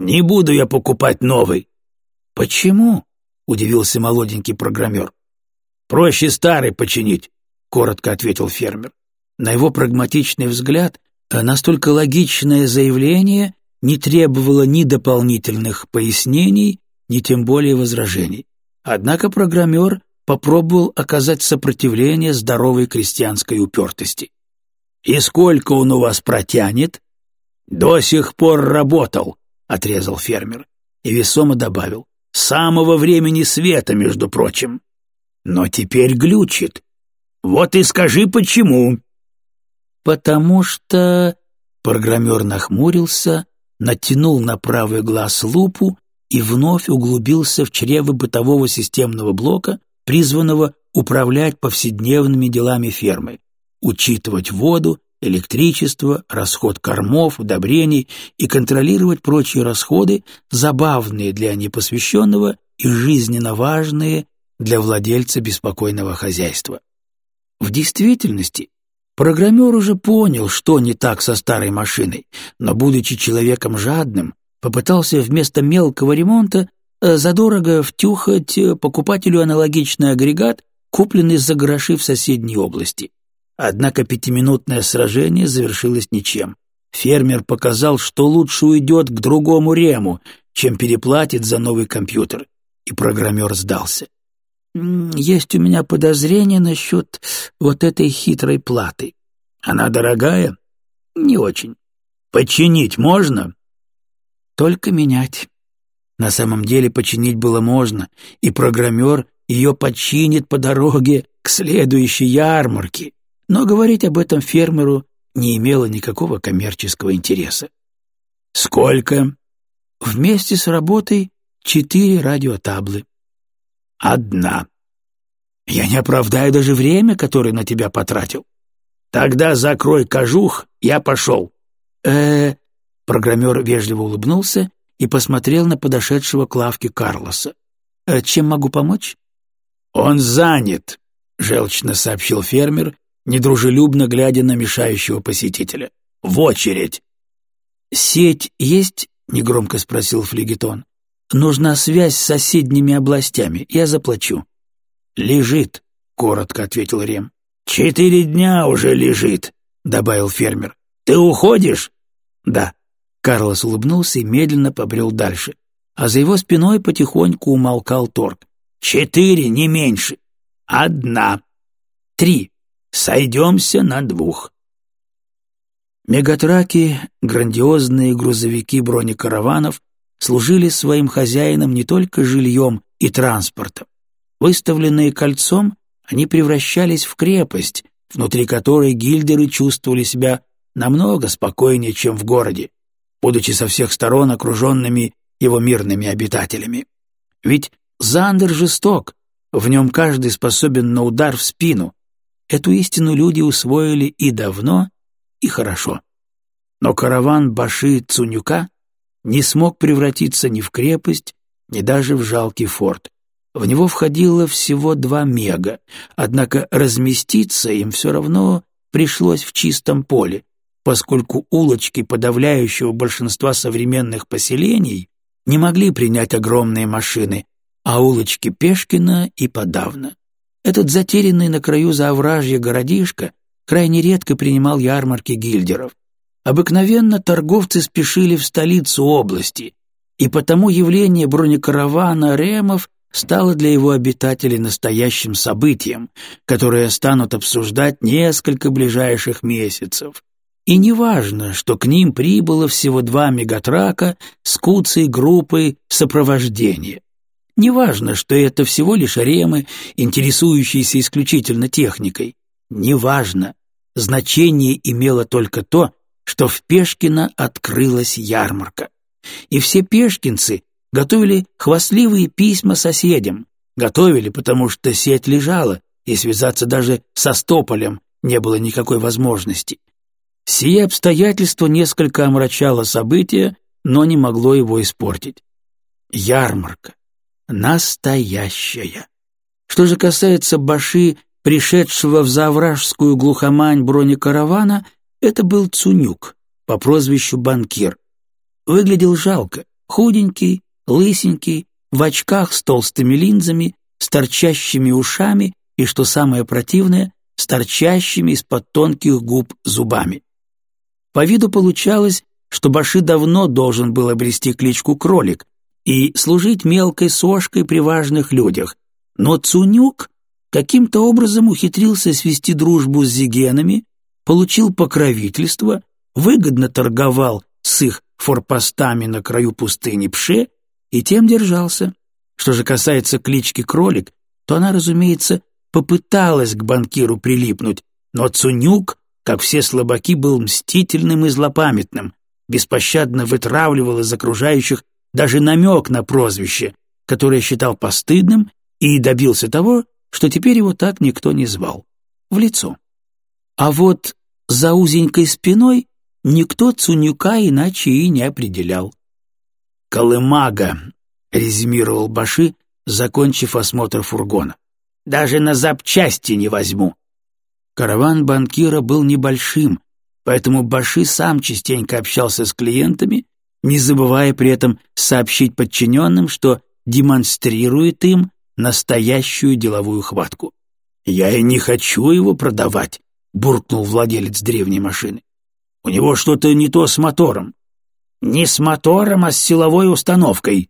Не буду я покупать новый». «Почему?» — удивился молоденький программер. «Проще старый починить», — коротко ответил фермер. На его прагматичный взгляд настолько логичное заявление не требовало ни дополнительных пояснений, ни тем более возражений. Однако программер попробовал оказать сопротивление здоровой крестьянской упертости. «И сколько он у вас протянет?» «До сих пор работал», — отрезал фермер и весомо добавил. «С самого времени света, между прочим. Но теперь глючит. Вот и скажи, почему». «Потому что...» — программер нахмурился, натянул на правый глаз лупу и вновь углубился в чрево бытового системного блока, призванного управлять повседневными делами фермы, учитывать воду, электричество, расход кормов, удобрений и контролировать прочие расходы, забавные для непосвященного и жизненно важные для владельца беспокойного хозяйства. В действительности, программер уже понял, что не так со старой машиной, но, будучи человеком жадным, попытался вместо мелкого ремонта э, задорого втюхать э, покупателю аналогичный агрегат, купленный за гроши в соседней области. Однако пятиминутное сражение завершилось ничем. Фермер показал, что лучше уйдет к другому рему, чем переплатит за новый компьютер, и программер сдался. «Есть у меня подозрение насчет вот этой хитрой платы. Она дорогая?» «Не очень. Починить можно?» только менять. На самом деле починить было можно, и программер ее починит по дороге к следующей ярмарке, но говорить об этом фермеру не имело никакого коммерческого интереса. «Сколько?» «Вместе с работой четыре радиотаблы». «Одна». «Я не оправдаю даже время, которое на тебя потратил». «Тогда закрой кожух, я пошел». «Э-э...» Программер вежливо улыбнулся и посмотрел на подошедшего к лавке Карлоса. «Э, «Чем могу помочь?» «Он занят», — желчно сообщил фермер, недружелюбно глядя на мешающего посетителя. «В очередь!» «Сеть есть?» — негромко спросил флегетон. «Нужна связь с соседними областями. Я заплачу». «Лежит», — коротко ответил Рем. «Четыре дня уже лежит», — добавил фермер. «Ты уходишь?» «Да». Карлос улыбнулся и медленно побрел дальше, а за его спиной потихоньку умолкал торг. «Четыре, не меньше. Одна. Три. Сойдемся на двух». Мегатраки, грандиозные грузовики бронекараванов, служили своим хозяинам не только жильем и транспортом. Выставленные кольцом, они превращались в крепость, внутри которой гильдеры чувствовали себя намного спокойнее, чем в городе будучи со всех сторон окруженными его мирными обитателями. Ведь Зандер жесток, в нем каждый способен на удар в спину. Эту истину люди усвоили и давно, и хорошо. Но караван Баши Цунюка не смог превратиться ни в крепость, ни даже в жалкий форт. В него входило всего два мега, однако разместиться им все равно пришлось в чистом поле, поскольку улочки подавляющего большинства современных поселений не могли принять огромные машины, а улочки Пешкина и подавно. Этот затерянный на краю заовражья городишко крайне редко принимал ярмарки гильдеров. Обыкновенно торговцы спешили в столицу области, и потому явление бронекаравана Ремов стало для его обитателей настоящим событием, которое станут обсуждать несколько ближайших месяцев. И неважно, что к ним прибыло всего два мегатрака с куцей группой сопровождения. Неважно, что это всего лишь ремы, интересующиеся исключительно техникой. Неважно. Значение имело только то, что в Пешкино открылась ярмарка. И все пешкинцы готовили хвастливые письма соседям. Готовили, потому что сеть лежала, и связаться даже со Стополем не было никакой возможности. Сие обстоятельство несколько омрачало события, но не могло его испортить. Ярмарка. Настоящая. Что же касается Баши, пришедшего в Завражскую глухомань бронекаравана, это был Цунюк по прозвищу Банкир. Выглядел жалко, Худенький, лысенький, в очках с толстыми линзами, с торчащими ушами и, что самое противное, с торчащими из-под тонких губ зубами. По виду получалось, что Баши давно должен был обрести кличку «кролик» и служить мелкой сошкой при важных людях, но Цунюк каким-то образом ухитрился свести дружбу с зигенами, получил покровительство, выгодно торговал с их форпостами на краю пустыни Пше и тем держался. Что же касается клички «Кролик», то она, разумеется, попыталась к банкиру прилипнуть, но Цунюк, как все слабаки, был мстительным и злопамятным, беспощадно вытравливал из окружающих даже намек на прозвище, которое считал постыдным, и добился того, что теперь его так никто не звал. В лицо. А вот за узенькой спиной никто Цунюка иначе и не определял. «Колымага», — резюмировал Баши, закончив осмотр фургона. «Даже на запчасти не возьму». Караван банкира был небольшим, поэтому Баши сам частенько общался с клиентами, не забывая при этом сообщить подчиненным, что демонстрирует им настоящую деловую хватку. «Я и не хочу его продавать», — буркнул владелец древней машины. «У него что-то не то с мотором». «Не с мотором, а с силовой установкой».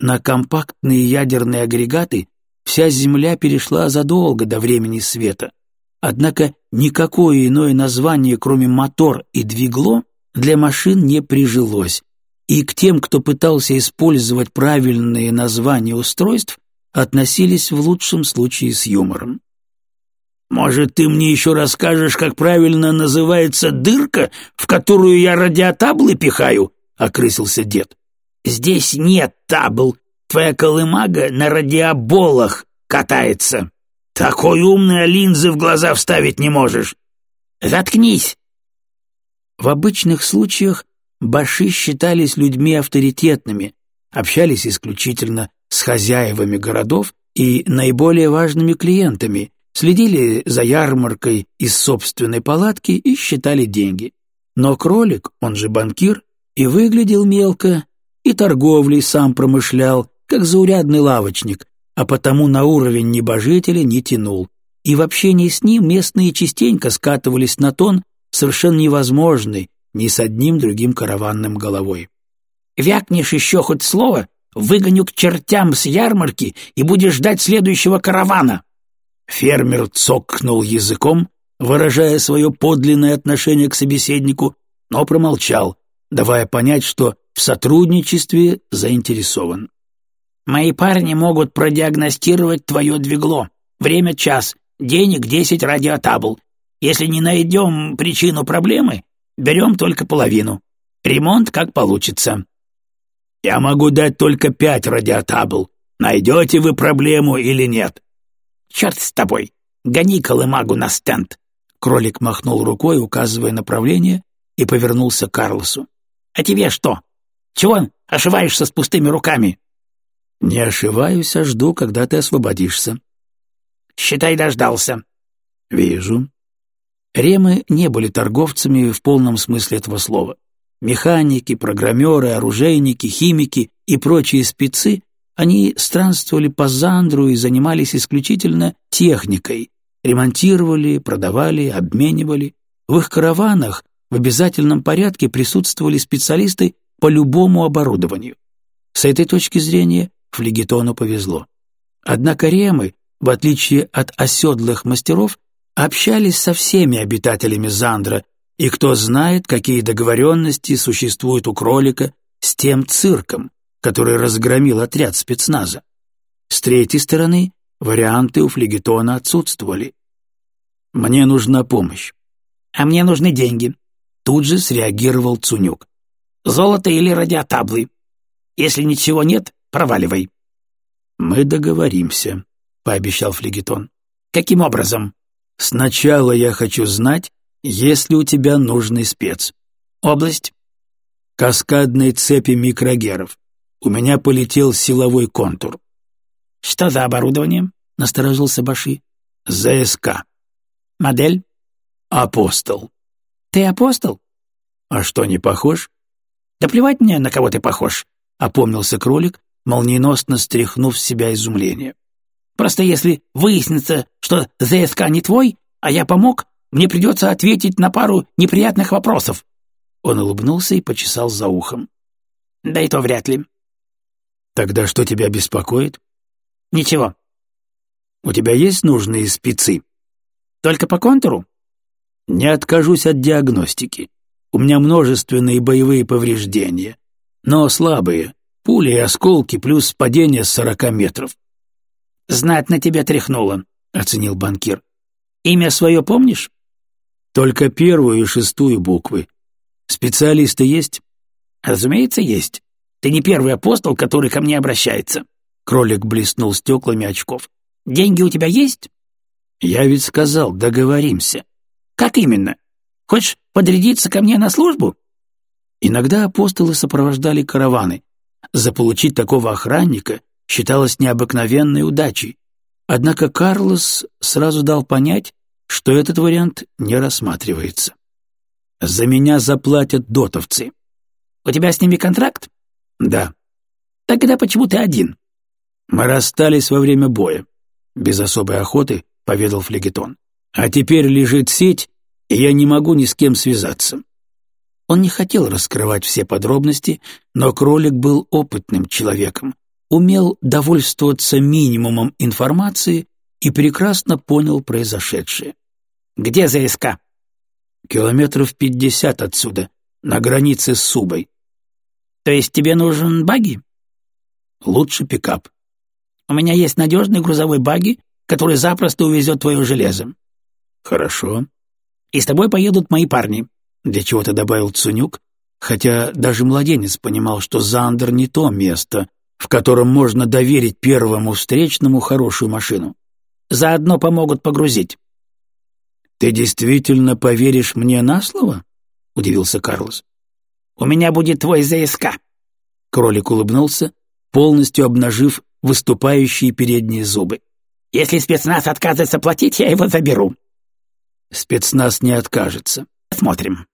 На компактные ядерные агрегаты вся Земля перешла задолго до времени света. Однако никакое иное название, кроме мотор и двигло, для машин не прижилось, и к тем, кто пытался использовать правильные названия устройств, относились в лучшем случае с юмором. «Может, ты мне еще расскажешь, как правильно называется дырка, в которую я радиотаблы пихаю?» — окрысился дед. «Здесь нет табл. Твоя колымага на радиоболах катается. Такой умный, линзы в глаза вставить не можешь. Заткнись!» В обычных случаях баши считались людьми авторитетными, общались исключительно с хозяевами городов и наиболее важными клиентами, следили за ярмаркой из собственной палатки и считали деньги. Но кролик, он же банкир, и выглядел мелко, и торговлей сам промышлял, как заурядный лавочник, а потому на уровень небожителя не тянул. И в общении с ним местные частенько скатывались на тон, совершенно невозможный ни с одним другим караванным головой. «Вякнешь еще хоть слово, выгоню к чертям с ярмарки и будешь ждать следующего каравана». Фермер цокнул языком, выражая свое подлинное отношение к собеседнику, но промолчал, давая понять, что в сотрудничестве заинтересован. «Мои парни могут продиагностировать твое двигло. Время — час, денег — десять радиотабл. Если не найдем причину проблемы, берем только половину. Ремонт как получится. Я могу дать только пять радиотабл. Найдете вы проблему или нет? Черт с тобой! Гони колымагу на стенд!» Кролик махнул рукой, указывая направление, и повернулся к Карлосу. «А тебе что? Чего ошиваешься с пустыми руками?» «Не ошиваюсь, а жду, когда ты освободишься». «Считай, дождался». «Вижу». Ремы не были торговцами в полном смысле этого слова. Механики, программеры, оружейники, химики и прочие спецы, они странствовали по Зандру и занимались исключительно техникой, ремонтировали, продавали, обменивали. В их караванах в обязательном порядке присутствовали специалисты по любому оборудованию. С этой точки зрения флегетону повезло. Однако ремы, в отличие от оседлых мастеров, общались со всеми обитателями Зандра и кто знает, какие договоренности существуют у кролика с тем цирком, который разгромил отряд спецназа. С третьей стороны, варианты у флегетона отсутствовали. «Мне нужна помощь». «А мне нужны деньги», — тут же среагировал Цунюк. «Золото или радиотаблы. Если ничего нет, проваливай». «Мы договоримся», — пообещал флегетон. «Каким образом?» «Сначала я хочу знать, есть ли у тебя нужный спец? Область? Каскадные цепи микрогеров. У меня полетел силовой контур. Что за оборудование? Насторожился Баши. ЗСК. Модель? Апостол. Ты апостол? А что, не похож? Да плевать мне, на кого ты похож. — опомнился кролик, молниеносно стряхнув с себя изумление. «Просто если выяснится, что ЗСК не твой, а я помог, мне придется ответить на пару неприятных вопросов». Он улыбнулся и почесал за ухом. «Да и то вряд ли». «Тогда что тебя беспокоит?» «Ничего». «У тебя есть нужные спецы?» «Только по контуру?» «Не откажусь от диагностики. У меня множественные боевые повреждения, но слабые, пули и осколки плюс падение с сорока метров». «Знать на тебя тряхнуло», — оценил банкир. «Имя свое помнишь?» «Только первую и шестую буквы. Специалисты есть?» «Разумеется, есть. Ты не первый апостол, который ко мне обращается». Кролик блеснул стеклами очков. «Деньги у тебя есть?» «Я ведь сказал, договоримся». «Как именно? Хочешь подрядиться ко мне на службу?» Иногда апостолы сопровождали караваны. Заполучить такого охранника считалось необыкновенной удачей. Однако Карлос сразу дал понять, что этот вариант не рассматривается. «За меня заплатят дотовцы». «У тебя с ними контракт?» «Да». «Тогда почему ты один?» «Мы расстались во время боя», — без особой охоты поведал флегетон. «А теперь лежит сеть, и я не могу ни с кем связаться». Он не хотел раскрывать все подробности, но кролик был опытным человеком, умел довольствоваться минимумом информации и прекрасно понял произошедшее. «Где ЗСК?» «Километров пятьдесят отсюда, на границе с Субой». «То есть тебе нужен баги?» «Лучше пикап». «У меня есть надежный грузовой баги, который запросто увезет твое железо». «Хорошо». «И с тобой поедут мои парни», — для чего-то добавил Цунюк, хотя даже младенец понимал, что Зандер не то место, в котором можно доверить первому встречному хорошую машину. Заодно помогут погрузить. «Ты действительно поверишь мне на слово?» — удивился Карлос. «У меня будет твой ЗСК». Кролик улыбнулся, полностью обнажив выступающие передние зубы. «Если спецназ отказывается платить, я его заберу». «Спецназ не откажется». «Смотрим».